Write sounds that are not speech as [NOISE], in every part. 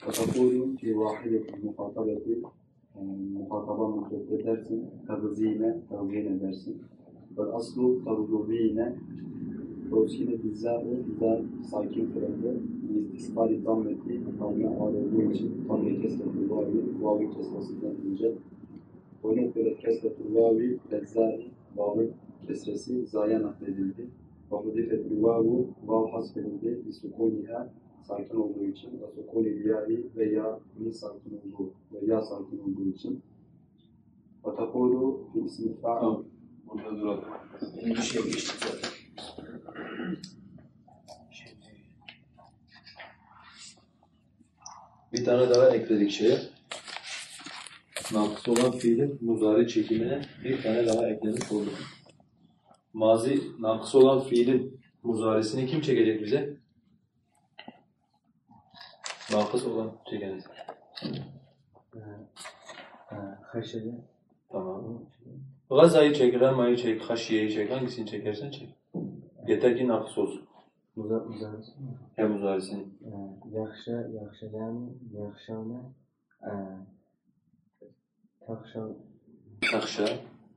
Fatakulu fi vahiyetin muhatabeti muhataba muhabbet edersin, tavzine, tavzine edersin. Ve aslu tavzine, tavzine bizzâ ve sakin kırıldı. İstisbari zammeti, kavme ağrıldığı için, kavme kesmesi, vavi, vavi kesmesinden önce Göre kesretli vavi, lezzari, vavi kesresi zaya nakledildi. Ve hudifetli vavu, vav hasbedildi. Bir sukuniha, sakin olduğu için. Ve sukuni liyahi ve ya mi sakin olduğu ve ya sakin olduğu için. Ve takulu fi ismi fa'il. Tamam. Burada duralım. Bir şey geçtik zaten. Bir tane daha ekledik şeye. Nakıs olan fiilin muzari çekimine bir tane daha eklemiş olduk. Mazi nakıs olan fiilin muzarisini kim çekecek bize? Nakıs olan çekeniz. Haşere. Tamam. Gazayı çek, Rama'yı çek, Haşiye'yi çek. Hangisini çekersen çek. Yeter ki nakıs olsun. Muzar, muzarisi mi? Hem muzarisini. Ee, Yaxşı, yaxşılarni, Taxşa Taxşa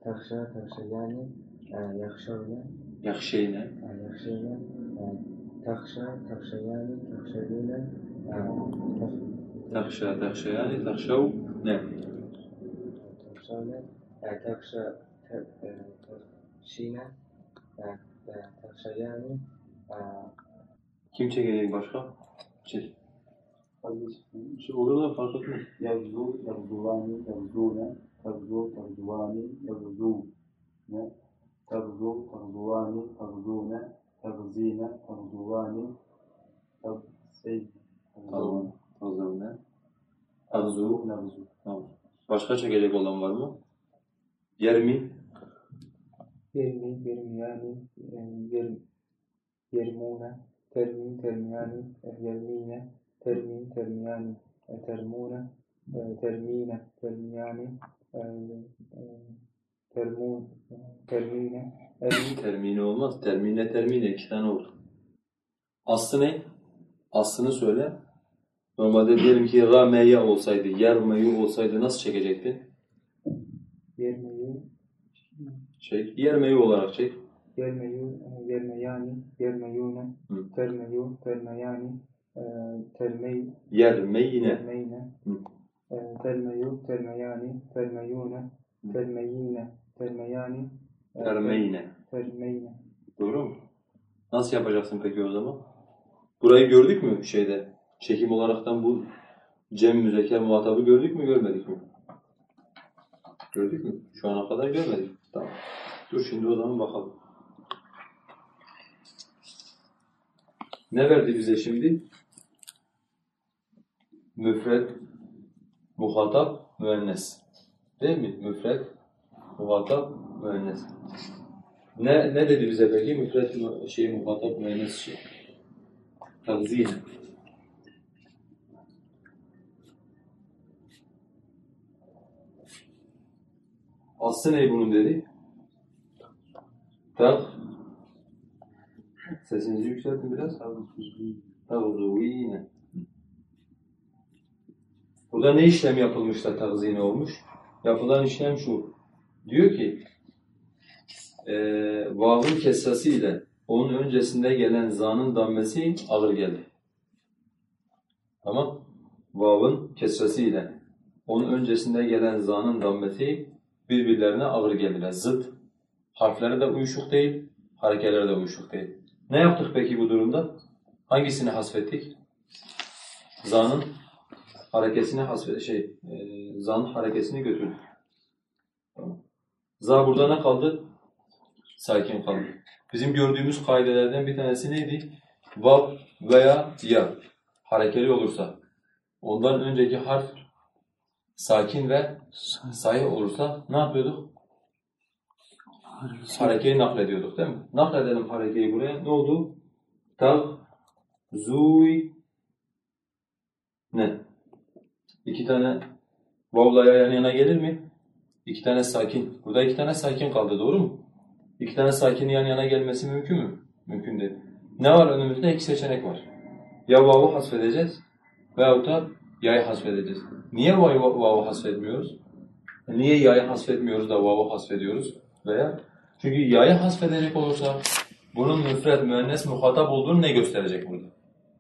Taxşa taxşa yəni yaxşı ilə yaxşı ilə yaxşı ilə taxşa taxşa yəni taxşa ilə taxşa taxşa yəni taxşa nə taxşa ilə taxşa taxşina taxşa yəni kim çəkəcək başqa çək şey oradan fark etmez. Yazdu, yazduvani, yazdune, tavzu, tavzuvani, yazdu. Ne? Tavzu, tavzuvani, tavzune, tavzine, tavzuvani, tavsey, tavzuvani. Tavzuvne. Tavzu, navzu. Tamam. Başka çekecek olan var mı? Yermi. Yermi, yermiyani, yermi, yermune, termi, termiyani, yermine, termi, termiyani, termuna, termine, termiyani, termun, termine, ermi, [LAUGHS] Termine olmaz. Termine termine iki tane olur. Aslı ne? Aslını söyle. Normalde diyelim ki rameya olsaydı, yermeyu olsaydı nasıl çekecektin? yermeyu, Çek. Yermeyu olarak çek. yermeyu, yermeyani, yermeyune, termeyu, termeyani, termey, Yermeyine. termeyne, Hı. termeyu, termeyani, termeyune, termeyine, termeyani, Termeyine. termeyne. Doğru mu? Nasıl yapacaksın peki o zaman? Burayı gördük mü şeyde? Çekim olaraktan bu cem müzekker muhatabı gördük mü görmedik mi? Gördük mü? Şu ana kadar görmedik. Tamam. Dur şimdi o zaman bakalım. Ne verdi bize şimdi? Müfred, muhatap, müennes. Değil mi? Müfred, muhatap, müennes. Ne ne dedi bize peki? Müfred mü- şey muhatap müennes şey. Tavzine. Aslı ne bunun dedi? Tak. Sesinizi yükseltin biraz. Tavzuvine. Burada ne işlem yapılmış da tavzine olmuş? Yapılan işlem şu. Diyor ki e, vav'ın kesrası ile onun öncesinde gelen za'nın dammesi ağır gelir. Tamam? Vav'ın kesrası ile onun öncesinde gelen za'nın dammesi birbirlerine ağır gelirler. Zıt. Harfleri de uyuşuk değil, harekeleri de uyuşuk değil. Ne yaptık peki bu durumda? Hangisini hasfettik? Za'nın harekesini hasfet şey, e, za'nın harekesini götürdük. Tamam. Za burada ne kaldı? Sakin kaldı. Bizim gördüğümüz kaidelerden bir tanesi neydi? Vav veya ya harekeli olursa, ondan önceki harf sakin ve sayı olursa ne yapıyorduk? Harekeyi naklediyorduk değil mi? Nakledelim harekeyi buraya. Ne oldu? Tav, zuy, ne? İki tane vavla ya yan yana gelir mi? İki tane sakin. Burada iki tane sakin kaldı doğru mu? İki tane sakin yan yana gelmesi mümkün mü? Mümkün değil. Ne var önümüzde? İki seçenek var. Ya vav'u hasfedeceğiz veyahut da ya'yı hasfedeceğiz. Niye vav'u hasfetmiyoruz? Niye ya'yı hasfetmiyoruz da vav'u hasfediyoruz? Veya çünkü ya'yı hasfedecek olursa bunun müfred, müennes, muhatap olduğunu ne gösterecek burada?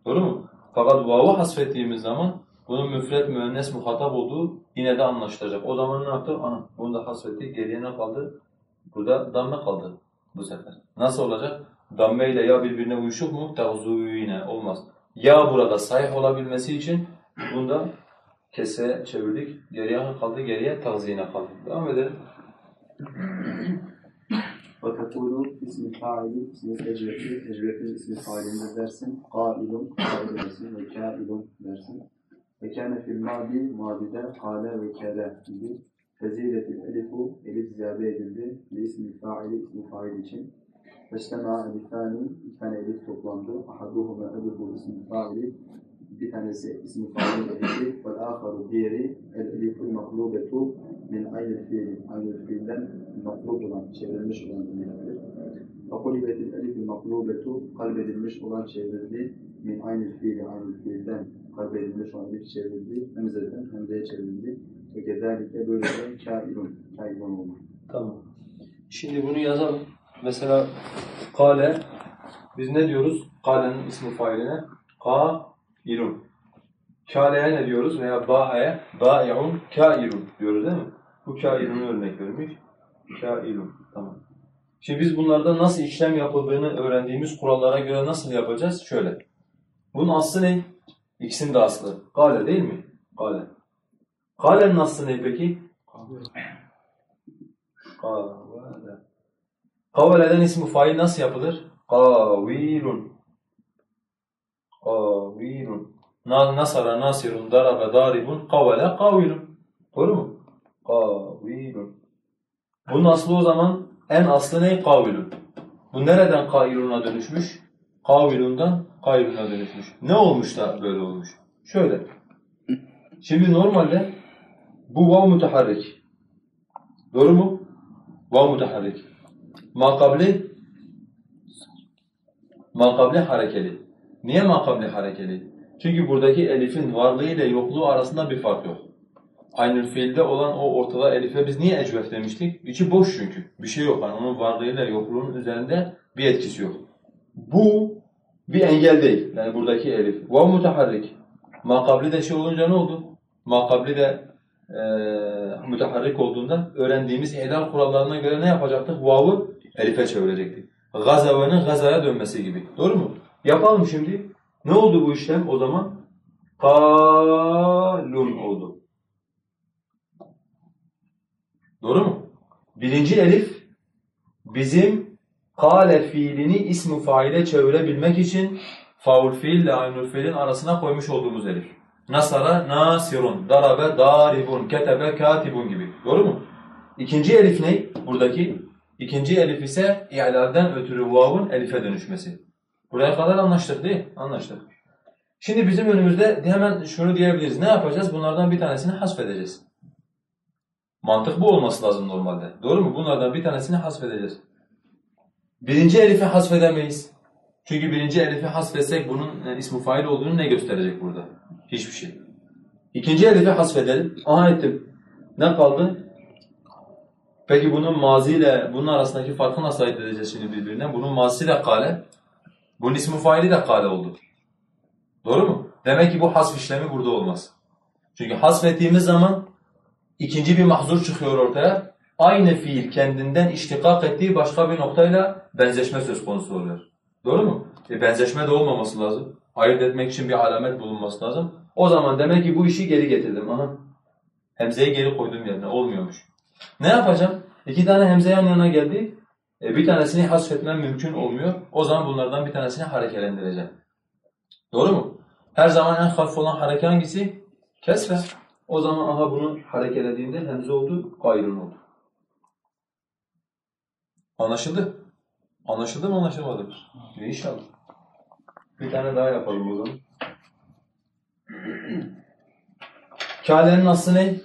Doğru mu? Fakat vav'u hasfettiğimiz zaman bunun müfred, müennes, muhatap olduğu yine de anlaşılacak. O zaman ne yaptı? Ana, bunu da hasfettik. Geriye ne kaldı? Burada damme kaldı bu sefer. Nasıl olacak? Damme ile ya birbirine uyuşuk mu? Tağzuyine olmaz. Ya burada sahih olabilmesi için bunda kese çevirdik. Geriye ne kaldı? Geriye tazine kaldı. Devam edelim. وتقول اسم الفاعل اسم ecrefi, ecrefin ismi failinde dersin. Kailun, kail dersin ve kailun dersin. Ve kâne fil madi, madide kâle ve kâle gibi. Feziletil elifu, elif ziyade edildi. Ve ismi faili, ismi fail için. Feştema elifani, iki tane elif toplandı. Ahaduhuma elifu ismi faili. Bir tanesi ismi failin elifi. Vel âkharu diğeri el eliful maklubetu min aynı fiil. Aynı fiilden maklub olan, çevrilmiş olan eliftir. Fakulibetil elifil maklubetu kalbedilmiş olan çevrildi. Min aynı fiili, aynı fiilden kalbedilmiş olan elif çevrildi. Hemzeden hemzeye çevrildi. Ve kezalike böylece kâilun, kâilun oldu. Tamam. Şimdi bunu yazalım. Mesela kale biz ne diyoruz? Kale'nin ismi failine kailun. Kâle'ye ne diyoruz? Veya ba'e bâ'i'un kâilun diyoruz değil mi? Bu kâilun'u örnek vermiş. Kâilun. Tamam. Şimdi biz bunlarda nasıl işlem yapıldığını öğrendiğimiz kurallara göre nasıl yapacağız? Şöyle. Bunun aslı ne? İkisinin de aslı. Kale değil mi? Kale. Kale'nin aslı ne peki? Kavale. Kavale'den ismi fail nasıl yapılır? Kavilun. Kavilun. Na, nasara, nasirun, darabe, daribun, kavale, kavilun. Doğru mu? Kavilun. Bunun aslı o zaman en aslı ne? Kavilun. Bu nereden kailuna dönüşmüş? Kavilundan kailuna dönüşmüş. Ne olmuş da böyle olmuş? Şöyle. Şimdi normalde bu vav müteharrik. Doğru mu? Vav müteharrik. Makabli makabli harekeli. Niye makabli harekeli? Çünkü buradaki elifin varlığı ile yokluğu arasında bir fark yok. Aynı fiilde olan o ortada elife biz niye ecvef demiştik? İçi boş çünkü. Bir şey yok. Yani onun varlığıyla yokluğunun üzerinde bir etkisi yok. Bu bir engel değil. Yani buradaki elif. Vav müteharrik. Makabli de şey olunca ne oldu? Makabli de e, müteharrik olduğunda öğrendiğimiz helal kurallarına göre ne yapacaktık? Vav'ı elife çevirecektik. Gazavenin gazaya dönmesi gibi. Doğru mu? Yapalım şimdi. Ne oldu bu işlem o zaman? Kalun oldu. Doğru mu? Birinci elif bizim kale fiilini ismi faile çevirebilmek için faul fiil ile aynul fiilin arasına koymuş olduğumuz elif. Nasara nasirun, darabe daribun, ketebe katibun gibi. Doğru mu? İkinci elif ne? Buradaki ikinci elif ise i'lalden ötürü vav'un elife dönüşmesi. Buraya kadar anlaştık değil mi? Anlaştık. Şimdi bizim önümüzde hemen şunu diyebiliriz. Ne yapacağız? Bunlardan bir tanesini hasfedeceğiz. Mantık bu olması lazım normalde. Doğru mu? Bunlardan bir tanesini hasfedeceğiz. Birinci elifi hasfedemeyiz. Çünkü birinci elifi hasfetsek bunun e, ismi fail olduğunu ne gösterecek burada? Hiçbir şey. İkinci elifi hasfedelim. Aha ettim. Ne kaldı? Peki bunun maziyle bunun arasındaki farkı nasıl ayırt edeceğiz şimdi birbirinden? Bunun mazisi de kale, bunun ismi faili de kale oldu. Doğru mu? Demek ki bu hasf işlemi burada olmaz. Çünkü hasfettiğimiz zaman ikinci bir mahzur çıkıyor ortaya. Aynı fiil kendinden iştikak ettiği başka bir noktayla benzeşme söz konusu oluyor. Doğru mu? E benzeşme de olmaması lazım. Ayırt etmek için bir alamet bulunması lazım. O zaman demek ki bu işi geri getirdim. Aha. Hemzeyi geri koydum yerine. Olmuyormuş. Ne yapacağım? İki tane hemze yan yana geldi. E bir tanesini hasfetmem mümkün olmuyor. O zaman bunlardan bir tanesini harekelendireceğim. Doğru mu? Her zaman en hafif olan hareke hangisi? Kesre. O zaman aha bunu harekelediğinde hemze oldu, gayrın oldu. Anlaşıldı? Anlaşıldı mı anlaşılmadı mı? İnşallah. Bir tane daha yapalım o zaman. [CLEARS THROAT] Kâlenin aslı ne?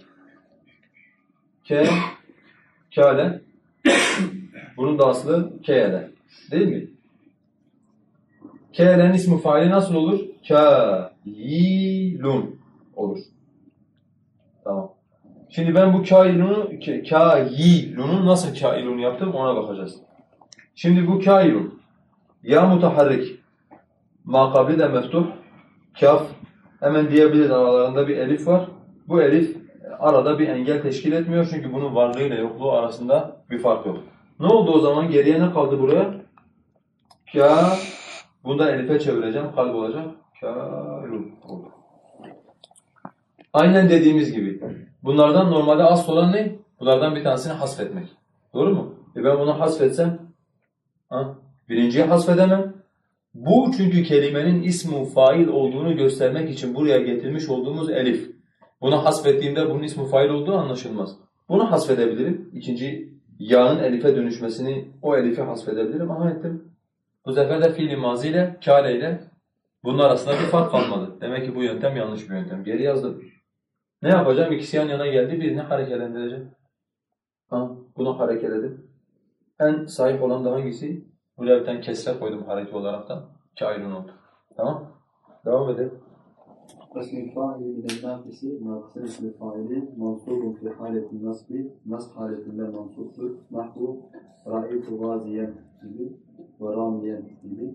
Ke, Kâle. [CLEARS THROAT] Bunun da aslı keyle. Değil mi? Kâle'nin ismi faili nasıl olur? Kâilun olur. Tamam. Şimdi ben bu kailunu, kailunu nasıl kailun yaptım ona bakacağız. Şimdi bu kailun ya mutaharrik makabli de meftuh kaf hemen diyebiliriz aralarında bir elif var. Bu elif arada bir engel teşkil etmiyor çünkü bunun varlığıyla yokluğu arasında bir fark yok. Ne oldu o zaman? Geriye ne kaldı buraya? Ka bunu da elife çevireceğim. Kalp olacak. Kâlun oldu. Aynen dediğimiz gibi. Bunlardan normalde asıl olan ne? Bunlardan bir tanesini hasfetmek. Doğru mu? E ben bunu hasfetsem ha? birinciyi hasfedemem. Bu çünkü kelimenin ismu fail olduğunu göstermek için buraya getirmiş olduğumuz elif. Bunu hasfettiğimde bunun ismu fail olduğu anlaşılmaz. Bunu hasfedebilirim. İkinci yağın elife dönüşmesini, o elifi hasfedebilirim ama ettim. Bu sefer de fiil mazi ile, kâle ile bunun arasında bir fark kalmadı. Demek ki bu yöntem yanlış bir yöntem. Geri yazdım. Ne yapacağım? İkisi yan yana geldi, birini hareketlendireceğim. Tamam, bunu harekeledim. En sahih olan da hangisi? Buraya bir tane kesre koydum hareket olarak da. Ki ayrın oldu. Tamam. Devam edelim. Kasmi faili ile nafisi, nafisi ismi faili, mansubun fi haleti nasbi, nasb haletinde mansuptur. Nahbu, ra'itu gaziyen gibi ve ramiyen gibi.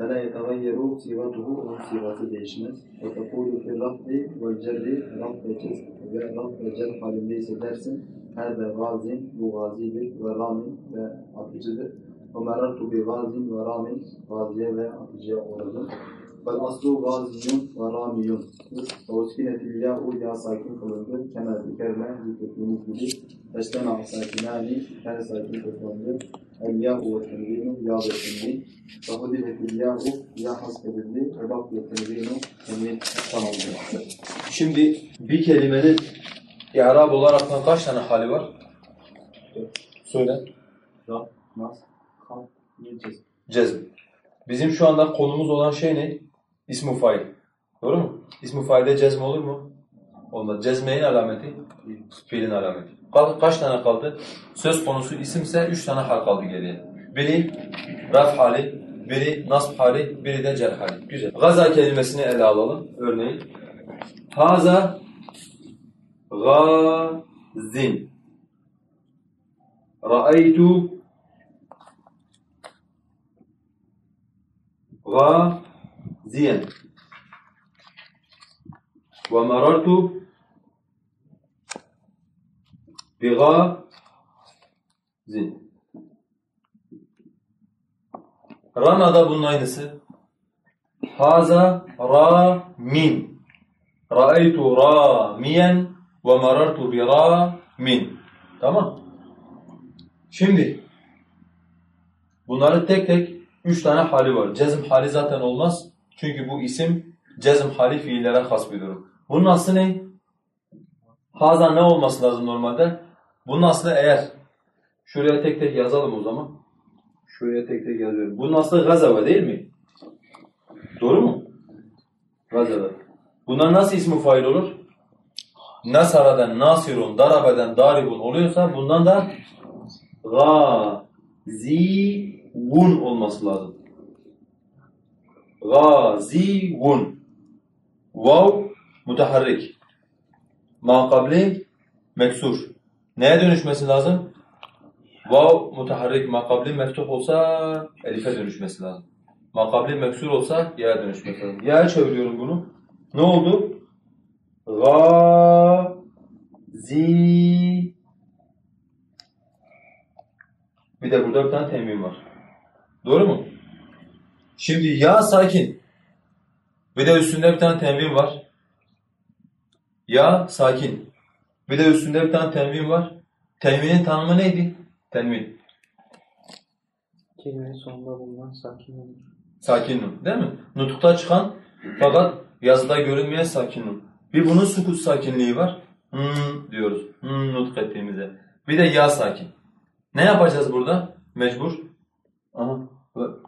فلا يتغير صيغته أو صيغة değişmez وتقول في الرفع والجر رفع جزء ve raf'a cer halindeyse dersin Hâze gazin, bu gazidir ve ramin ve atıcıdır. Ve merartu bi gazin ve ramin, gaziye ve atıcıya uğradım. Vel aslu gaziyun ve ramiyun. Ve uskinetil ya'u ya sakin kılındı. Kemal zikerle zikrettiğimiz gibi. Eştena sakinani, her sakin kılındı. El ya'u ve tenvinu, ya ve tenvin. Ve hudiletil ya'u, ya hasbedildi. Ve baklı tenvinu, tenvin tamamdır. Şimdi bir kelimenin i'rab olarak kaç tane hali var? Söyle. Rab, nas, kaf, yiyeceğiz. Cezm. Bizim şu anda konumuz olan şey ne? İsmu fail. Doğru mu? İsmu failde cezm olur mu? Olmaz. Cezmeyin alameti? Fiilin alameti. Kaç tane kaldı? Söz konusu isimse üç tane hal kaldı geriye. Biri raf hali, biri nasb hali, biri de cer hali. Güzel. Gaza kelimesini ele alalım örneğin. Haza gazin. Ra'aytu gaziyen. Ve merartu Rana da bunun aynısı. Haza ramin. Ra'aytu ramiyen ve marartu bi ramin. Tamam. Şimdi bunları tek tek üç tane hali var. Cezm hali zaten olmaz. Çünkü bu isim cezm hali fiillere has bir durum. Bunun aslı ne? Haza ne olması lazım normalde? Bunun aslı eğer şuraya tek tek yazalım o zaman. Şuraya tek tek yazıyorum. Bunun aslı gazava değil mi? Doğru mu? Gazava. Bunlar nasıl ismi fail olur? Nasara'dan nasirun, darabeden daribun oluyorsa bundan da gazivun olması lazım. Gazivun. Vav mutaharrik. Makabli meksur. Neye dönüşmesi lazım? Vav mutaharrik makabli meftuh olsa elife dönüşmesi lazım. Makabli meksur olsa ya'ya dönüşmesi lazım. Ya'ya çeviriyorum bunu. Ne oldu? Gazi Bir de burada bir tane temin var. Doğru mu? Şimdi ya sakin. Bir de üstünde bir tane tenvin var. Ya sakin. Bir de üstünde bir tane tenvin var. Tenvinin tanımı neydi? Tenvin. Kelimenin sonunda bulunan sakin olur. Sakin nun. Değil mi? Nutukta çıkan fakat yazıda görünmeyen sakin nun. Bir bunun sukut sakinliği var. Hmm diyoruz. Hmm nutuk ettiğimizde. Bir de ya sakin. Ne yapacağız burada? Mecbur. Aha.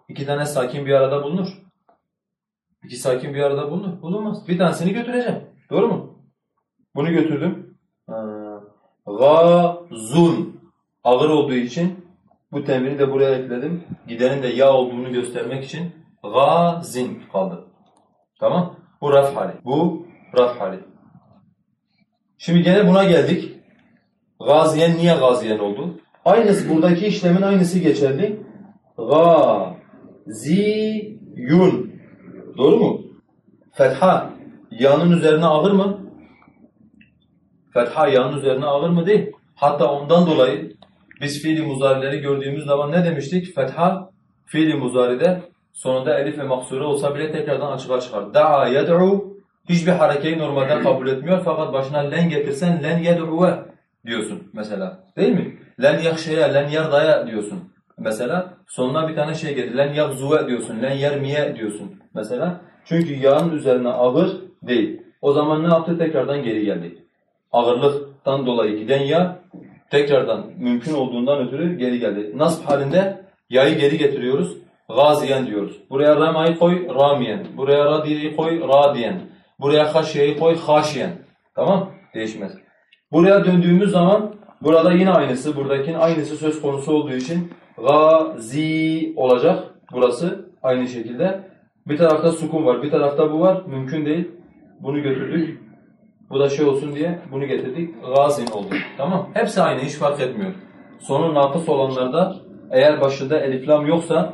İki tane sakin bir arada bulunur. İki sakin bir arada bulunur. Bulunmaz. Bir tanesini götüreceğim. Doğru mu? Bunu götürdüm. Gazun. ağır olduğu için bu temrini de buraya ekledim. Gidenin de ya olduğunu göstermek için gazin kaldı. Tamam? Bu raf hali. Bu raf hali. Şimdi gene buna geldik. Gaziyen niye gaziyen oldu? Aynısı buradaki işlemin aynısı geçerli. Gaziyun. Doğru mu? Fetha yanın üzerine ağır mı? Fetha yanın üzerine ağır mı değil. Hatta ondan dolayı biz fiili muzarileri gördüğümüz zaman ne demiştik? Fetha fiili muzaride sonunda elif ve maksure olsa bile tekrardan açığa çıkar. Da'a yed'u hiçbir harekeyi normalden kabul etmiyor fakat başına len getirsen len yed'uve diyorsun mesela. Değil mi? Len yahşeye, len yerdaya diyorsun. Mesela sonuna bir tane şey getir. Len yahzuve diyorsun, len yermiye diyorsun mesela. Çünkü yağın üzerine ağır değil. O zaman ne yaptı? Tekrardan geri geldi. Ağırlıktan dolayı giden yağ tekrardan mümkün olduğundan ötürü geri geldi. Nasb halinde yağı geri getiriyoruz. Gaziyen diyoruz. Buraya ramayı koy, ramiyen. Buraya radiyeyi koy, radiyen. Buraya haşiyeyi koy, haşiyen. Tamam? Değişmez. Buraya döndüğümüz zaman burada yine aynısı, buradakinin aynısı söz konusu olduğu için gazi olacak burası aynı şekilde. Bir tarafta sukun var, bir tarafta bu var. Mümkün değil. Bunu götürdük. Bu da şey olsun diye bunu getirdik. Gazin oldu. Tamam? Hepsi aynı, hiç fark etmiyor. Sonu nakıs olanlarda eğer başında elif lam yoksa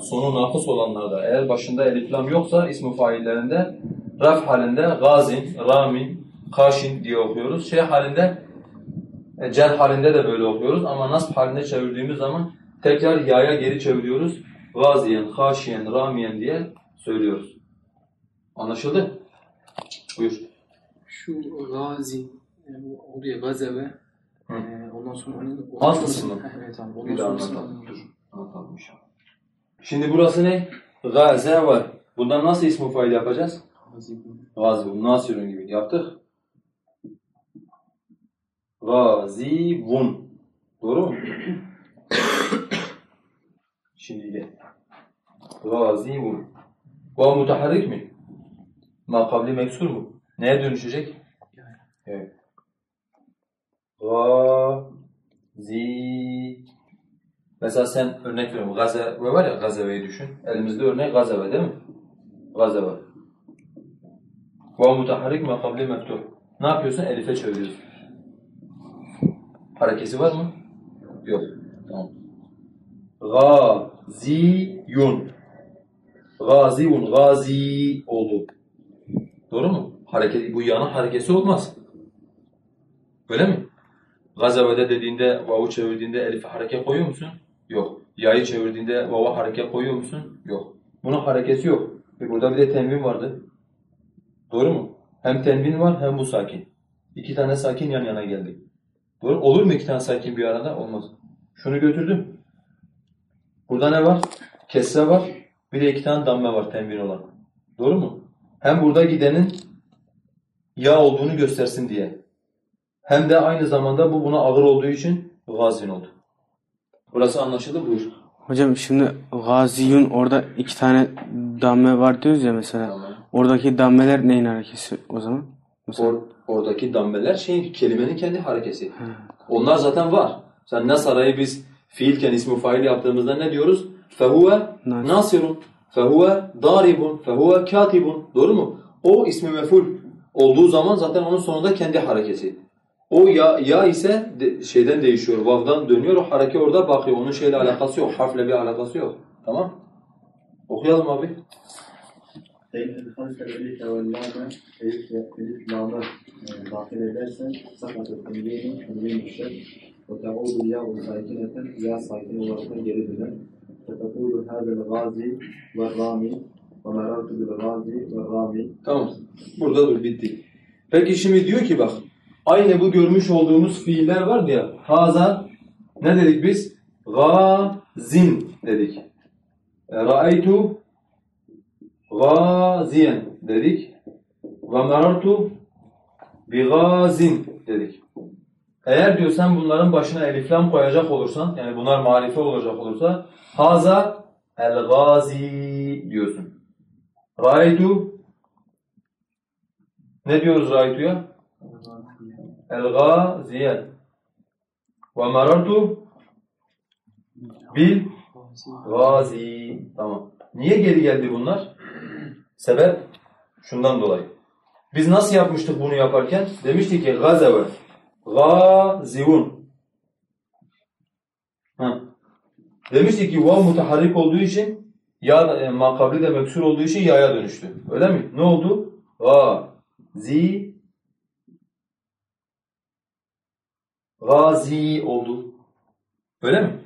sonu nakıs olanlarda eğer başında elif lam yoksa ismi faillerinde raf halinde gazin, ramin, kaşin diye okuyoruz. Şey halinde e, cer halinde de böyle okuyoruz ama nasb halinde çevirdiğimiz zaman tekrar yaya geri çeviriyoruz. Gaziyen, haşiyen, ramiyen diye söylüyoruz. Anlaşıldı? Buyur. Şu gazi, yani oraya gazeve, Hı. e, ondan sonra onun... Alt kısmı. Ha, Evet abi. Ondan Bir daha anlatalım. Dur. Anlatalım inşallah. Şimdi burası ne? Gaze var. Bundan nasıl ismi fail yapacağız? Gazi. Gazibun, nasirun gibi yaptık. Gazibun. Doğru mu? [COUGHS] Şimdi gel. Gazibun. Vav mutaharrik mi? Ma kavli meksur mu? Neye dönüşecek? Evet. Gazi. Mesela sen örnek veriyorum. Gazeve var ya gazeveyi düşün. Elimizde örnek gazeve değil mi? Gazeve. Vav mutaharrik kavli mektuh. Ne yapıyorsun? Elife çeviriyorsun. Harekesi var mı? Yok. Tamam. Gaziyun. Gaziyun. Gazi oldu. Doğru mu? Hareket, bu yanın harekesi olmaz. Öyle mi? Gazavede dediğinde, vavu çevirdiğinde elife hareket koyuyor musun? Yok. Yayı çevirdiğinde vava hareket koyuyor musun? Yok. Bunun harekesi yok. Ve burada bir de tenvin vardı. Doğru mu? Hem tenvin var hem bu sakin. İki tane sakin yan yana geldi. Doğru. Olur mu iki tane sakin bir arada? Olmaz. Şunu götürdüm. Burada ne var? Kesre var. Bir de iki tane damme var tenvin olan. Doğru mu? Hem burada gidenin ya olduğunu göstersin diye. Hem de aynı zamanda bu buna ağır olduğu için gazin oldu. Burası anlaşıldı buyur. Hocam şimdi gaziyun orada iki tane damme var diyoruz ya mesela. Tamam. Oradaki dammeler neyin harekesi o zaman? Mesela, Or, oradaki dambeler şeyin kelimenin kendi harekesi. Onlar zaten var. Sen nasarayı biz fiilken ismi fail yaptığımızda ne diyoruz? Fehuve Nasir. nasirun, fehuve daribun, fehuve katibun. Doğru mu? O ismi meful olduğu zaman zaten onun sonunda kendi harekesi. O ya, ya ise de- şeyden değişiyor, vav'dan dönüyor, o hareke orada bakıyor. Onun şeyle alakası yok, harfle bir alakası yok. Tamam? Okuyalım abi. Dahil ya da geri döner. Ve gazi ve rami ve merartu bil ve rami. Tamam. Burada dur bitti. Peki şimdi diyor ki bak aynı bu görmüş olduğumuz fiiller vardı ya. Haza ne dedik biz? Gazin dedik. E, Ra'aytu gaziyen dedik. Ve merartu bi gazin dedik. Eğer diyor sen bunların başına elif lam koyacak olursan yani bunlar marife olacak olursa haza el gazi diyorsun. Ra'aytu ne diyoruz Ra'aytu'ya? El-Gaziyen. Ve marartu bil gazi. Tamam. Niye geri geldi bunlar? Sebep şundan dolayı. Biz nasıl yapmıştık bunu yaparken? Demiştik ki gazeve, gazivun. Ha. Demiştik ki vav mutaharrik olduğu için ya e, makabli de meksur olduğu için yaya dönüştü. Öyle mi? Ne oldu? Gazi Gazi oldu. Öyle mi?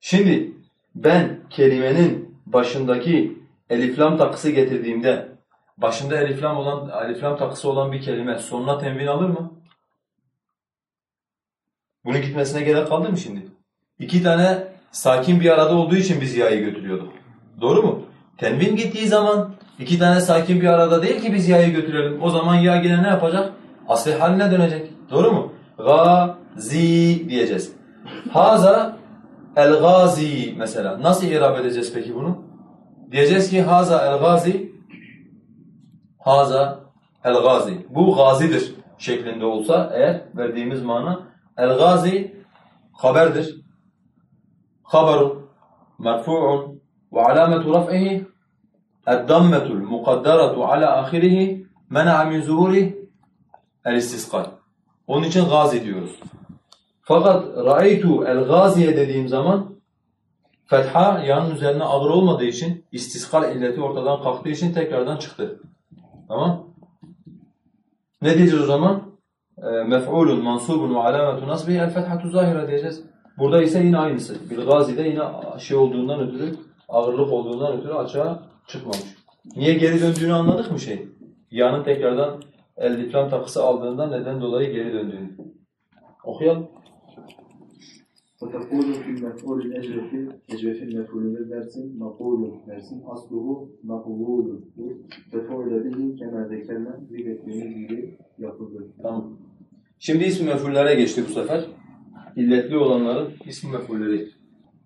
Şimdi ben kelimenin başındaki eliflam takısı getirdiğimde başında eliflam olan eliflam takısı olan bir kelime sonuna tenvin alır mı? Bunun gitmesine gerek kaldı mı şimdi? İki tane sakin bir arada olduğu için biz yayı götürüyorduk. Doğru mu? Tenvin gittiği zaman iki tane sakin bir arada değil ki biz yayı götürelim. O zaman ya yine ne yapacak? Asli haline dönecek. Doğru mu? Gazi diyeceğiz. Haza el-gazi mesela. Nasıl irab edeceğiz peki bunu? Diyeceğiz ki haza el-gazi haza el-gazi. Bu gazidir şeklinde olsa eğer verdiğimiz mana el-gazi haberdir. Haberun merfu'un alametu raf'ihi el-dammetul mukaddaratu ala ahirihi mena'a min zuhuri el-istisqal. Onun için gazi diyoruz. Fakat ra'aytu el-gaziye dediğim zaman fetha yanın üzerine ağır olmadığı için istiskal illeti ortadan kalktığı için tekrardan çıktı. Tamam? Ne diyeceğiz o zaman? E, mef'ulun mansubun ve alametu nasbihi el-fethatu zahire diyeceğiz. Burada ise yine aynısı. Bil gazide yine şey olduğundan ötürü, ağırlık olduğundan ötürü açığa çıkmamış. Niye geri döndüğünü anladık mı şey? Yanın tekrardan el takısı aldığından neden dolayı geri döndüğünü. Okuyalım. وتقول في المفعول الأجرف أجرف المفعول dersin مقول dersin asluhu مقبول تفعل به كما ذكرنا zikrettiğimiz gibi yapılır. Tamam. Şimdi ismi mefullere geçti bu sefer. İlletli olanların ismi mefulleri.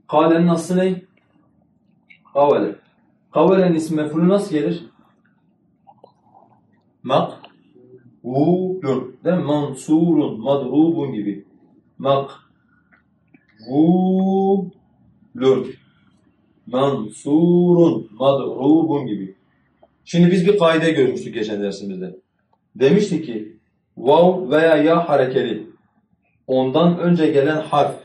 Kâle'nin aslı ne? Kavale. Kavale'nin ismi mefulü nasıl gelir? Mak, vûlun. Değil mi? Mansurun, madrubun gibi. Mak, vûlun. Mansurun, madrubun gibi. Şimdi biz bir kaide görmüştük geçen dersimizde. Demiştik ki vav veya ya harekeli ondan önce gelen harf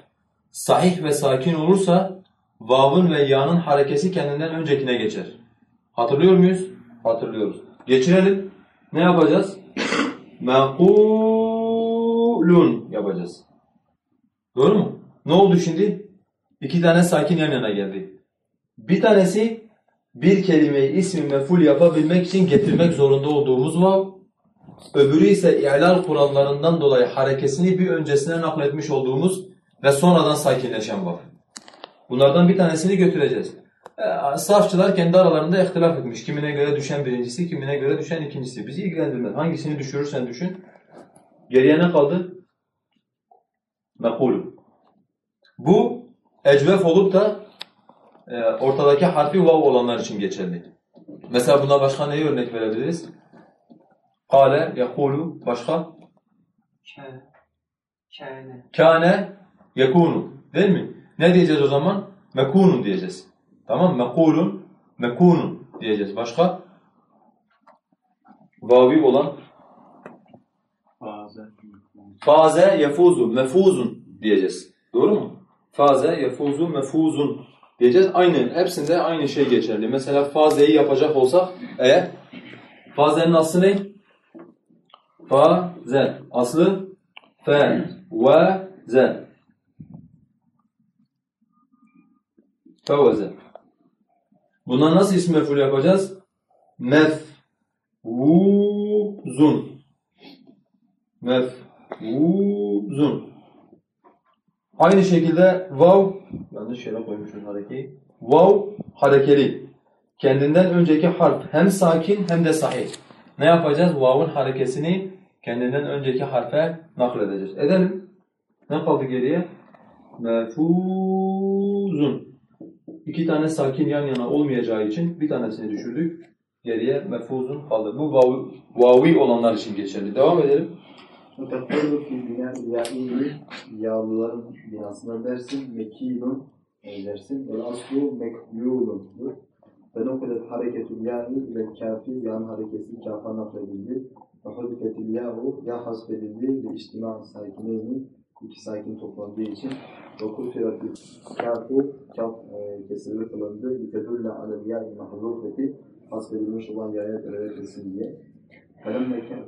sahih ve sakin olursa vav'ın ve ya'nın harekesi kendinden öncekine geçer. Hatırlıyor muyuz? Hatırlıyoruz. Geçirelim. Ne yapacağız? [COUGHS] Mekulun yapacağız. Doğru mu? Ne oldu şimdi? İki tane sakin yan yana geldi. Bir tanesi bir kelimeyi ismi meful yapabilmek için getirmek zorunda olduğumuz vav. Öbürü ise i'lal kurallarından dolayı harekesini bir öncesine nakletmiş olduğumuz ve sonradan sakinleşen vav. Bunlardan bir tanesini götüreceğiz. E, safçılar kendi aralarında ihtilaf etmiş. Kimine göre düşen birincisi, kimine göre düşen ikincisi. Bizi ilgilendirmez. Hangisini düşürürsen düşün. Geriye ne kaldı? Mekul. Bu ecvef olup da e, ortadaki harfi vav olanlar için geçerli. Mesela buna başka neyi örnek verebiliriz? Kale, yakulu, başka? Kâne. Kâne. Kâne, yekunu. Değil mi? Ne diyeceğiz o zaman? Mekunun diyeceğiz. Tamam Mekulun, mekunun diyeceğiz. Başka? Vavi olan faze yefuzu, mefuzun diyeceğiz. Doğru mu? Faze yefuzu, mefuzun diyeceğiz. Aynı, hepsinde aynı şey geçerli. Mesela fazeyi yapacak olsak eğer fazenin aslı ne? Faze. Aslı fe ve ze. Feveze. Bundan nasıl isim mef'ul yapacağız? Mef'uzun. Mef'uzun. Aynı şekilde vav, yanlış yere koymuşum harekeyi. Vav harekeli. Kendinden önceki harf hem sakin hem de sahih. Ne yapacağız? Vav'ın harekesini kendinden önceki harfe nakledeceğiz. Edelim. Ne kaldı geriye? Mefuzun. İki tane sakin yan yana olmayacağı için bir tanesini düşürdük. Geriye mefuzun kaldı. Bu vav, vavi olanlar için geçerli. Devam edelim. Mutakkallu fi bina ya'i yağlıların binasına dersin. Mekilun dersin. Ve aslu mekyulundur. Ve nukulet hareketul ya'i ile kafi yan harekesi kafa nakledildi. Ve hudifetil ya'u ya hasfedildi. Ve içtima sakineyni iki sakin toplandığı için dokuz süratli kâfı kâf e, kesirli kılındı. Yütedülle aleviyâ-i mahzûfeti hasbedilmiş olan yaya dönebilsin diye.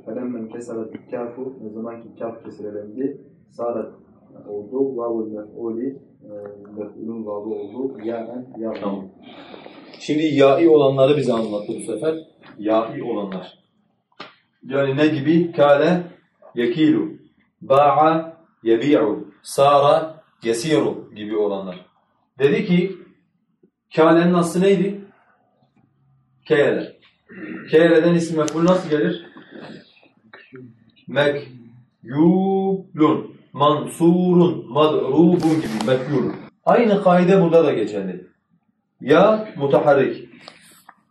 Felemmen kesarat kâfı ne zaman ki kâf kesirlendi sarat oldu. Vavul mef'uli e, mef'ulun vavı oldu. Yâ'en yâ'en. Tamam. Şimdi ya'i olanları bize anlattı bu sefer. Ya'i olanlar. Yani ne gibi? Kâle yekilu. Ba'a yebi'u, sara yesiru gibi olanlar. Dedi ki kâlenin aslı neydi? Keyele. Keyele'den isim mef'ul nasıl gelir? Mekyulun, mansurun, madrubun gibi mekyulun. Aynı kaide burada da geçerli. Ya mutaharrik,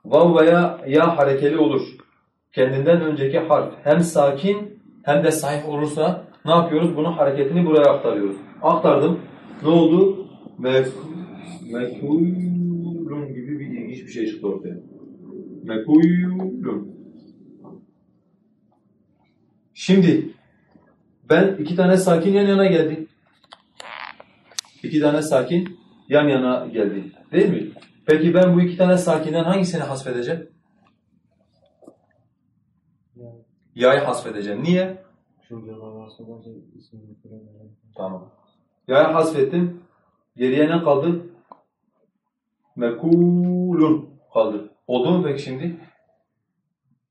vav veya ya harekeli olur. Kendinden önceki harf hem sakin hem de sahih olursa ne yapıyoruz? Bunun hareketini buraya aktarıyoruz. Aktardım. Ne oldu? Mek mekulun gibi bir ilginç bir şey çıktı ortaya. Mekulun. Şimdi ben iki tane sakin yan yana geldi. İki tane sakin yan yana geldi. Değil mi? Peki ben bu iki tane sakinden hangisini hasfedeceğim? Ya'yı hasfedeceğim. Niye? Çünkü Allah'a olunca ismini kuramıyorum. Tamam. Ya'yı hasfettim. Geriye ne kaldı? Mekulun kaldı. Oldu mu peki şimdi?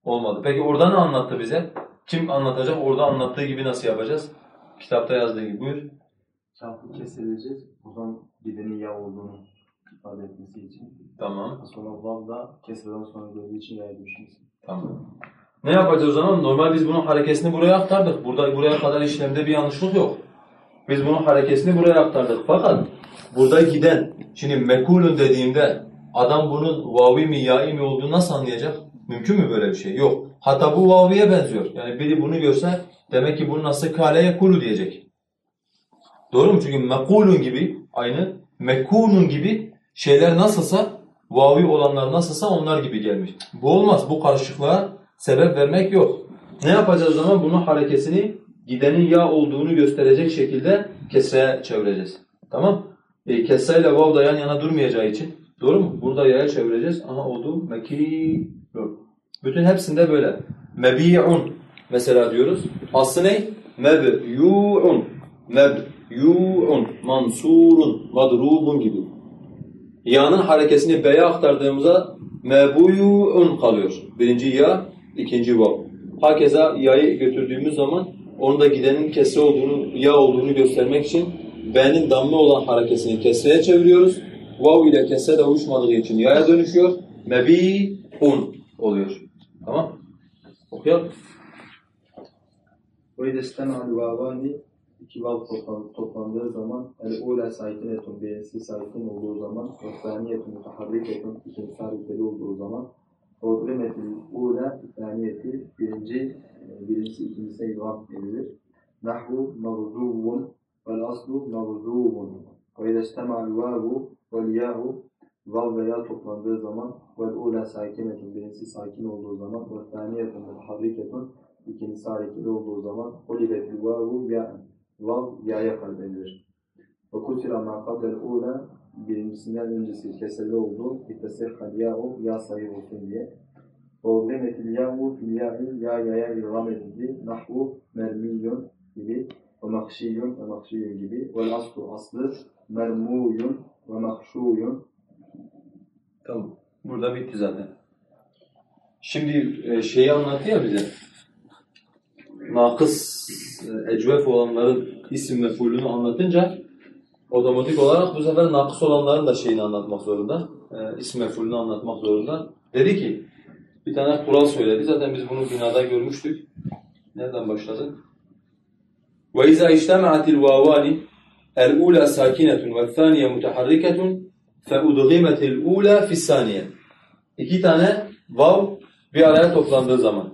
Olmadı. Peki orada ne anlattı bize? Kim anlatacak? Orada anlattığı gibi nasıl yapacağız? Kitapta yazdığı gibi. Buyur. Kafı kesilecek. O zaman gidenin ya olduğunu ifade etmesi için. Tamam. Sonra vav da kesirden sonra geldiği için düşmesi. Tamam. Ne yapacağız o zaman? Normal biz bunun harekesini buraya aktardık. Burada buraya kadar işlemde bir yanlışlık yok. Biz bunun harekesini buraya aktardık. Fakat burada giden, şimdi mekulun dediğimde adam bunun vavi mi ya'i mi olduğunu nasıl anlayacak? Mümkün mü böyle bir şey? Yok. Hatta bu vaviye benziyor. Yani biri bunu görse demek ki bunun nasıl kale yekulu diyecek. Doğru mu? Çünkü mekulun gibi aynı mekunun gibi şeyler nasılsa vavi olanlar nasılsa onlar gibi gelmiş. Bu olmaz. Bu karışıklığa sebep vermek yok. Ne yapacağız zaman? Bunun harekesini gidenin ya olduğunu gösterecek şekilde kesreye çevireceğiz. Tamam? E, kesre ile vav da yan yana durmayacağı için doğru mu? Burada yaya çevireceğiz. Aha oldu. Mekîlun. Bütün hepsinde böyle. Mebi'un mesela diyoruz. Aslı ne? Mebyu'un. Mebyu'un. Mansurun. Madrubun gibi. Ya'nın harekesini B'ye aktardığımızda mebuyun kalıyor. Birinci ya, ikinci vav. Hakeza ya'yı götürdüğümüz zaman onun da gidenin kesre olduğunu, ya olduğunu göstermek için B'nin damme olan harekesini kesreye çeviriyoruz. Vav ile kesre de uyuşmadığı için ya'ya dönüşüyor. Mebi'un oluyor. Tamam? Okuyalım. Ve idestena vavani iki vav toplan- toplandığı zaman el ula sakinetun birincisi sakin olduğu zaman ve saniyetun mutaharriketun ikincisi hareketli olduğu zaman Udrimetil ula saniyeti birinci e, birincisi ikincisine idgam edilir. Nahvu mağzuvun vel aslu mağzuvun ve idestema'l vavu vel yahu vav ve ya toplandığı zaman vel ula sakinetun birincisi sakin olduğu zaman ve saniyetun mutaharriketun ikincisi hareketli olduğu zaman ulibetil vavu ya'en vav ya'ya kalbedilir. Ve kutira ma ula birincisinden öncesi keseli oldu. İttesehhal ya'u ya sayı olsun diye. Ve udrimetil ya'u fil ya'i ya ya'ya ilgam edildi. Nahvu mermiyun gibi ve makşiyun ve makşiyun gibi. Vel aslu aslı mermuyun ve makşuyun Tamam. Burada bitti zaten. Şimdi e, şeyi anlattı ya bize. Nakıs, e, ecvef olanların isim mef'ulünü anlatınca otomatik olarak bu sefer nakıs olanların da şeyini anlatmak zorunda. E, isim mef'ulünü anlatmak zorunda. Dedi ki bir tane kural söyledi. Zaten biz bunu binada görmüştük. Nereden başladık? وَاِذَا اِجْتَمَعَتِ الْوَاوَانِ الْاُولَى سَاكِنَةٌ وَالثَّانِيَ مُتَحَرِّكَةٌ فَاُدْغِمَتِ الْاُولَى فِي الثَّانِيَةِ İki tane vav bir araya toplandığı zaman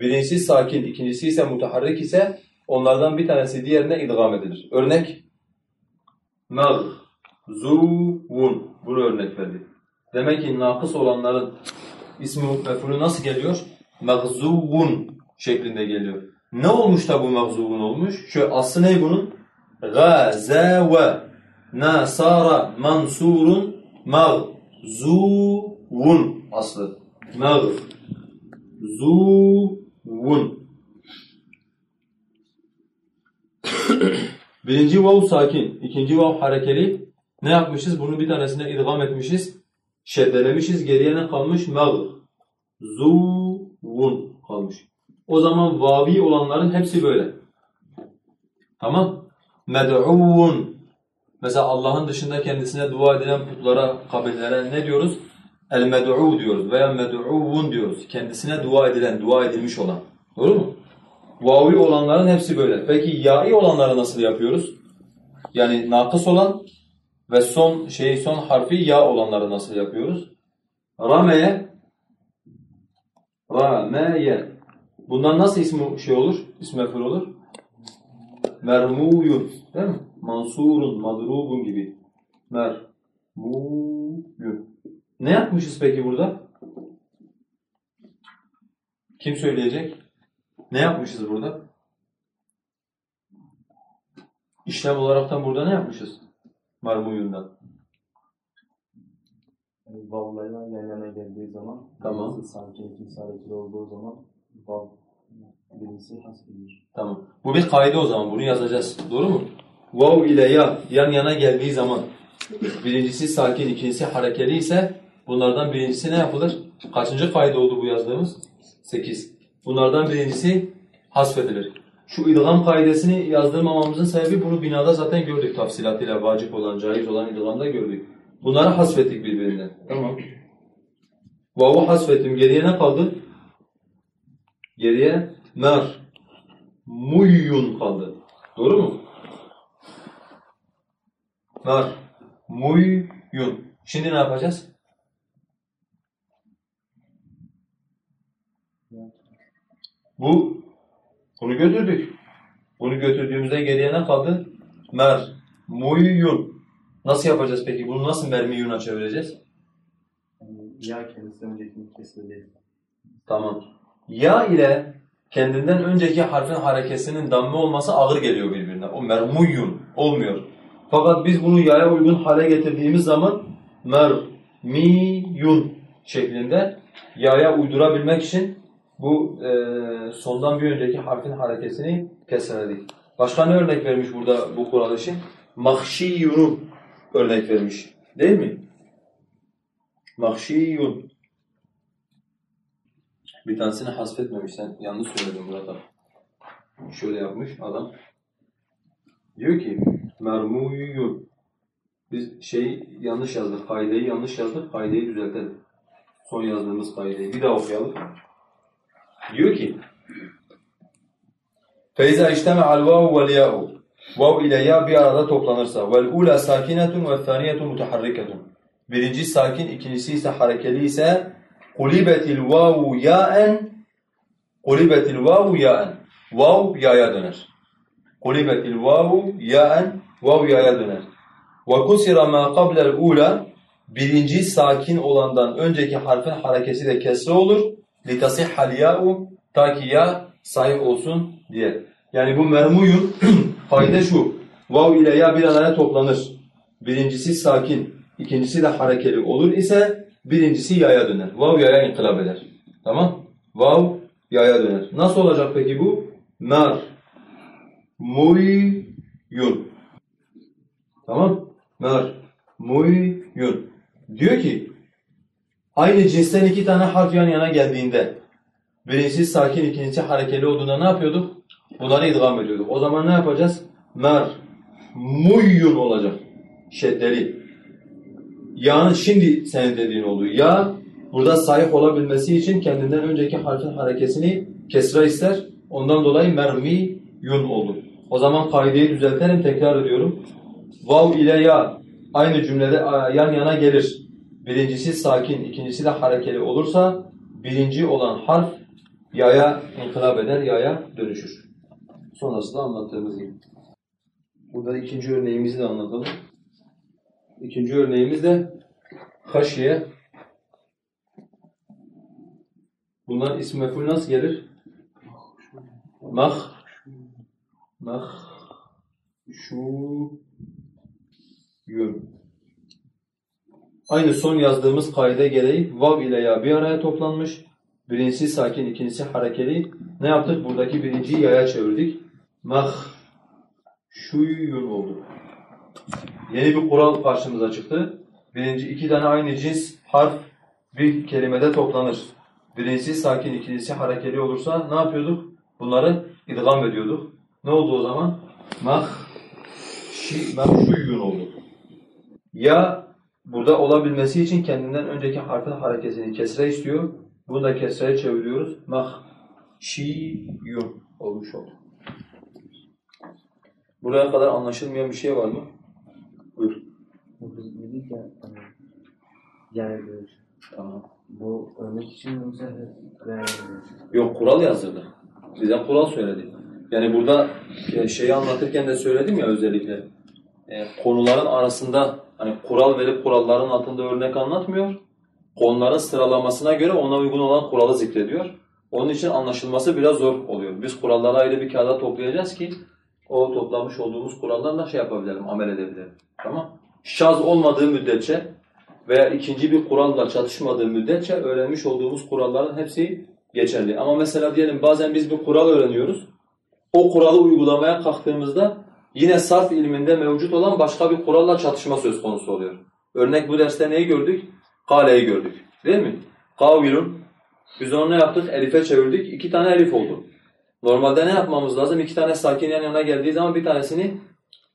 birincisi sakin, ikincisi ise mutaharrik ise onlardan bir tanesi diğerine idgam edilir. Örnek mağzuvun. Bunu örnek verdi. Demek ki nakıs olanların ismi mef'ulü nasıl geliyor? Mağzuvun şeklinde geliyor. Ne olmuş da bu mağzuvun olmuş? Şu aslı ne bunun? Gazave nasara mansurun mağzuvun aslı. Mağzuvun. Birinci vav sakin, ikinci vav harekeli. Ne yapmışız? Bunu bir tanesine idgam etmişiz. Şeddelemişiz. Geriye ne kalmış? Mağzuvun kalmış. O zaman vavi olanların hepsi böyle. Tamam? Med'uvun. Mesela Allah'ın dışında kendisine dua edilen putlara, kabirlere ne diyoruz? El med'u diyoruz veya med'uvun diyoruz. Kendisine dua edilen, dua edilmiş olan. Doğru mu? Vavi olanların hepsi böyle. Peki ya'i olanları nasıl yapıyoruz? Yani nakıs olan ve son şey son harfi ya olanları nasıl yapıyoruz? Rameye Rameye Bundan nasıl ismi şey olur? İsmi mef'ul olur? Mermuyun. Değil mi? Mansurun, madrubun gibi. Mermuyun. Ne yapmışız peki burada? Kim söyleyecek? Ne yapmışız burada? İşlem olaraktan burada ne yapmışız? Marmuyun'dan. Yani Vav'layla yan yana geldiği zaman Tamam. birisi hareketli olduğu zaman vav birincisi hasbediyor. Tamam. Bu bir kaide o zaman. Bunu yazacağız. Doğru mu? Vav ile ya yan yana geldiği zaman birincisi sakin, ikincisi harekeli ise bunlardan birincisi ne yapılır? Kaçıncı kaide oldu bu yazdığımız? Sekiz. Bunlardan birincisi hasfedilir. Şu idgam kaidesini yazdırmamamızın sebebi bunu binada zaten gördük tafsilatıyla vacip olan, caiz olan idgamda gördük. Bunları hasfettik birbirinden. Tamam. Vav'u hasfettim. Geriye ne kaldı? Geriye nar. Muyyun kaldı. Doğru mu? Nar. Muyyun. Şimdi ne yapacağız? Bu, bunu götürdük. Bunu götürdüğümüzde geriye ne kaldı? Mer. Muyyun. Nasıl yapacağız peki? Bunu nasıl mermiyuna çevireceğiz? Ya kendisi öncekini kesmeli. Tamam. Ya ile kendinden önceki harfin harekesinin damme olması ağır geliyor birbirine. O mermuyyun olmuyor. Fakat biz bunu yaya uygun hale getirdiğimiz zaman mermiyun şeklinde yaya uydurabilmek için bu e, sondan bir önceki harfin harekesini kesreledik. Başka ne örnek vermiş burada bu kural için? Mahşiyunu örnek vermiş. Değil mi? Mahşiyun. Bir tanesini hasfetmemiş. Sen yanlış söyledin Murat abi. Şöyle yapmış adam. Diyor ki mermuyun. Biz şeyi yanlış yazdık. Kaideyi yanlış yazdık. Kaideyi düzeltelim. Son yazdığımız kaideyi. Bir daha okuyalım. Diyor ki فَاِذَا اِجْتَمَعَ الْوَاوُ وَالْيَاءُ Vav ile ya bir arada toplanırsa وَالْاُولَى سَاكِنَةٌ وَالثَّانِيَةٌ مُتَحَرِّكَةٌ Birinci sakin, ikincisi ise harekeli ise قُلِبَتِ الْوَاوُ يَاءً قُلِبَتِ الْوَاوُ يَاءً Vav yaya döner. قُلِبَتِ الْوَاوُ يَاءً Vav yaya döner. وَكُسِرَ مَا قَبْلَ الْاُولَى Birinci sakin olandan önceki harfin harekesi de kesre olur. لِتَصِحَّ الْيَاءُ Ta ki ya sahih olsun diye. Yani bu mermuyun [CLEARS THROAT] fayda şu. Vav ile ya bir araya toplanır. Birincisi sakin, ikincisi de harekeli olur ise birincisi yaya döner. Vav yaya inkılap eder. Tamam? Vav yaya döner. Nasıl olacak peki bu? Nar. Muyyun. Tamam? Nar. Muyyun. Diyor ki aynı cinsten iki tane harf yan yana geldiğinde birincisi sakin, ikincisi harekeli olduğunda ne yapıyorduk? Bunları idgam ediyorduk. O zaman ne yapacağız? Nar. Muyyun olacak. Şeddeli. Ya'nın şimdi senin dediğin oldu. Ya burada sahip olabilmesi için kendinden önceki harfin harekesini kesra ister. Ondan dolayı mermi yun oldu. O zaman kaideyi düzeltelim tekrar ediyorum. Vav ile ya aynı cümlede yan yana gelir. Birincisi sakin, ikincisi de harekeli olursa birinci olan harf yaya inkılap eder, yaya dönüşür. Sonrasında anlattığımız gibi. Burada ikinci örneğimizi de anlatalım. İkinci örneğimiz de haşiye. Bunlar isim mef'ul nasıl gelir? Mah Mah şu yön. Aynı son yazdığımız kaide gereği vav ile ya bir araya toplanmış. Birincisi sakin, ikincisi harekeli. Ne yaptık? Buradaki birinciyi yaya çevirdik. Mah şuyun oldu. Yeni bir kural karşımıza çıktı. Birinci iki tane aynı cins harf bir kelimede toplanır. Birincisi sakin, ikincisi harekeli olursa ne yapıyorduk? Bunları idgam ediyorduk. Ne oldu o zaman? Mah şi mahşuyun oldu. Ya burada olabilmesi için kendinden önceki harfin hareketini kesre istiyor. Bunu da kesreye çeviriyoruz. Mah şiyun olmuş oldu. Buraya kadar anlaşılmayan bir şey var mı? Buyur. Yani. Tamam. Bu örnek için? Yok kural yazdırdı. Bize kural söyledi. Yani burada e, şeyi anlatırken de söyledim ya özellikle. E, konuların arasında hani kural verip kuralların altında örnek anlatmıyor. Konuların sıralamasına göre ona uygun olan kuralı zikrediyor. Onun için anlaşılması biraz zor oluyor. Biz kuralları ayrı bir kağıda toplayacağız ki o toplamış olduğumuz kurallarla şey yapabilelim, amel edebilelim. Tamam? Şaz olmadığı müddetçe veya ikinci bir kuralla çatışmadığı müddetçe öğrenmiş olduğumuz kuralların hepsi geçerli. Ama mesela diyelim bazen biz bir kural öğreniyoruz. O kuralı uygulamaya kalktığımızda yine sarf ilminde mevcut olan başka bir kuralla çatışma söz konusu oluyor. Örnek bu derste neyi gördük? Kale'yi gördük. Değil mi? Kavilun. Biz onu ne yaptık? Elife çevirdik. İki tane elif oldu. Normalde ne yapmamız lazım? İki tane sakin yan yana geldiği zaman bir tanesini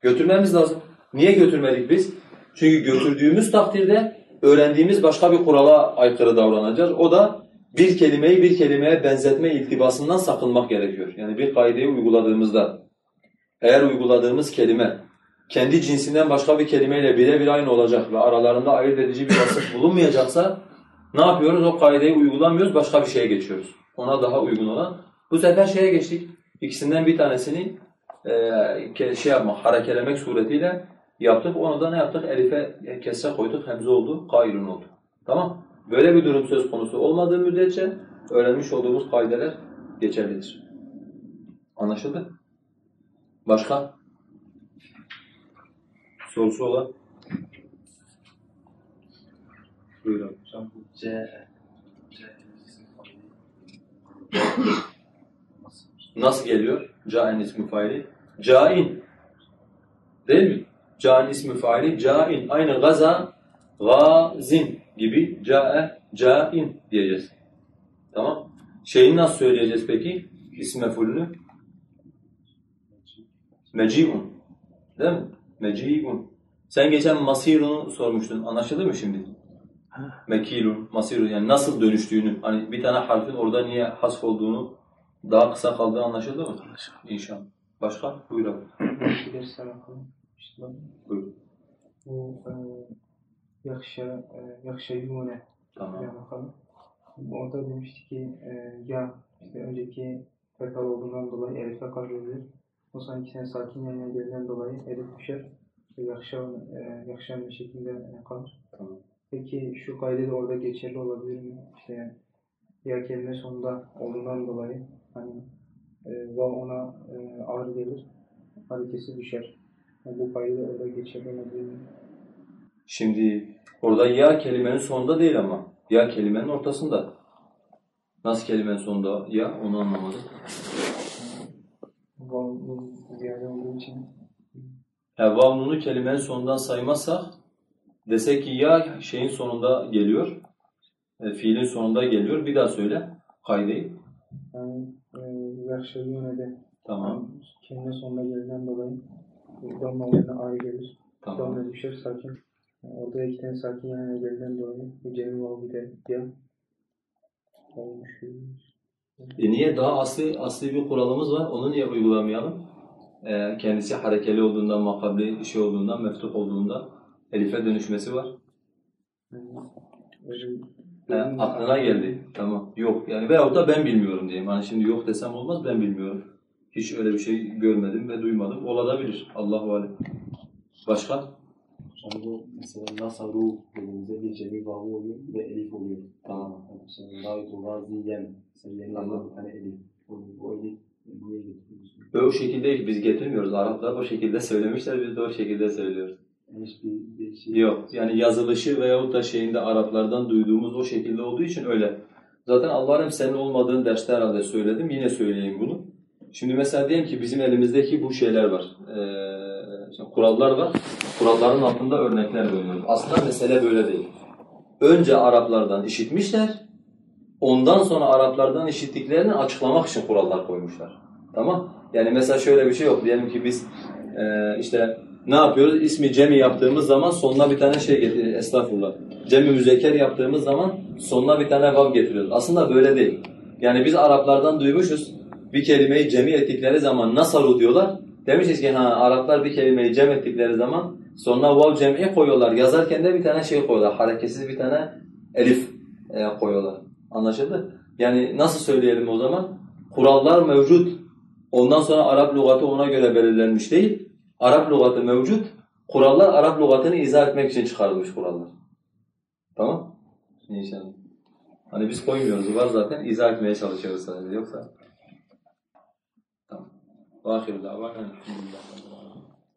götürmemiz lazım. Niye götürmedik biz? Çünkü götürdüğümüz takdirde öğrendiğimiz başka bir kurala aykırı davranacağız. O da bir kelimeyi bir kelimeye benzetme iltibasından sakınmak gerekiyor. Yani bir kaideyi uyguladığımızda eğer uyguladığımız kelime kendi cinsinden başka bir kelimeyle birebir aynı olacak ve aralarında ayırt edici bir vasıf bulunmayacaksa ne yapıyoruz? O kaideyi uygulamıyoruz, başka bir şeye geçiyoruz. Ona daha uygun olan. Bu sefer şeye geçtik. İkisinden bir tanesini e, şey yapmak, harekelemek suretiyle yaptık. Onu da ne yaptık? Elife kesre koyduk, hemze oldu, kairun oldu. Tamam? Böyle bir durum söz konusu olmadığı müddetçe öğrenmiş olduğumuz kaideler geçerlidir. Anlaşıldı? Başka? Sorusu olan? Buyurun. Hocam bu C, Nasıl geliyor? Cain ismi faili. Cain. Değil mi? Cain ismi faili. Cain. Aynı gaza, gazin gibi ca'e, cain diyeceğiz. Tamam. Şeyini nasıl söyleyeceğiz peki? İsim mefulünü. Meci'un. Değil mi? Meci'un. Sen geçen masirunu sormuştun. Anlaşıldı mı şimdi? Mekilun, masirun yani nasıl dönüştüğünü, hani bir tane harfin orada niye hasf olduğunu daha kısa kaldığı anlaşıldı mı? Anlaşıldı. İnşallah. Başka? Buyur abi. İşte Buyur. bu e, yakşa, e, yakşa yumune Tamam. Ya bakalım. Orada demiştik ki e, ya işte önceki tekrar olduğundan dolayı elife kaydedilir. O zaman iki tane sakin yan yana geldiğinden dolayı elif düşer. İşte yakşan, e, yakşan bir şekilde e, kalır. Tamam. Peki şu kaydı da orada geçerli olabilir mi? İşte ya kelime sonunda olduğundan dolayı hani e, vav ona e, ağır gelir. Harekesi düşer. Yani bu kaydı da orada geçerli olabilir mi? Şimdi orada ya kelimenin sonunda değil ama ya kelimenin ortasında. Nasıl kelimenin sonunda ya onu anlamadım. Ziyade olduğu için nunu kelimenin sonundan saymazsak desek ki ya şeyin sonunda geliyor, e, fiilin sonunda geliyor. Bir daha söyle kaydeyi. Yani e, yakşa yönede Tamam. kelime sonuna geldiğinden dolayı damla yerine ağrı gelir. Tamam. Damla düşer sakin. Yani orada iki tane sakin yan yana geldiğinden dolayı bu cemil bir de ya olmuş. E niye? Daha asli, asli bir kuralımız var. Onu niye uygulamayalım? E, kendisi harekeli olduğundan, makabli şey olduğundan, meftuh olduğundan elife dönüşmesi var. He, aklına geldi. Tamam. Yok. Yani veyahut da ben bilmiyorum diyeyim. Hani şimdi yok desem olmaz ben bilmiyorum. Hiç öyle bir şey görmedim ve duymadım. Olabilir. Allahu alem. Başka? Hocam bu mesela nasaru dediğimizde bir cemi vavu oluyor ve elif oluyor. Tamam. Mesela raitu gaziyen. Mesela yeni yazılan bir tane elif. O, o elif niye getiriyorsun? Ve o şekilde biz getirmiyoruz. Araplar o şekilde söylemişler, biz de o şekilde söylüyoruz. Hiçbir bir şey Yok. Yani yazılışı veyahut da şeyinde Araplardan duyduğumuz o şekilde olduğu için öyle. Zaten Allah'ım senin olmadığın derste herhalde söyledim. Yine söyleyeyim bunu. Şimdi mesela diyelim ki bizim elimizdeki bu şeyler var. Ee, işte kurallar var. Kuralların altında örnekler veriyoruz. Aslında mesele böyle değil. Önce Araplardan işitmişler. Ondan sonra Araplardan işittiklerini açıklamak için kurallar koymuşlar. Tamam? Yani mesela şöyle bir şey yok. Diyelim ki biz ee, işte ne yapıyoruz? İsmi cemi yaptığımız zaman sonuna bir tane şey getiriyoruz. Estağfurullah. Cemi müzekker yaptığımız zaman sonuna bir tane vav getiriyoruz. Aslında böyle değil. Yani biz Araplardan duymuşuz. Bir kelimeyi cemi ettikleri zaman nasaru diyorlar. Demişiz ki ha Araplar bir kelimeyi cem ettikleri zaman sonuna vav cem'i koyuyorlar. Yazarken de bir tane şey koyuyorlar. Hareketsiz bir tane elif e, koyuyorlar. Anlaşıldı? Yani nasıl söyleyelim o zaman? Kurallar mevcut. Ondan sonra Arap lügatı ona göre belirlenmiş değil. Arap lügatı mevcut. Kurallar Arap lügatını izah etmek için çıkarılmış kurallar. Tamam? İnşallah. Hani biz koymuyoruz. Var zaten izah etmeye çalışıyoruz sadece. Yoksa. Wa akhir da'wana alhamdulillah.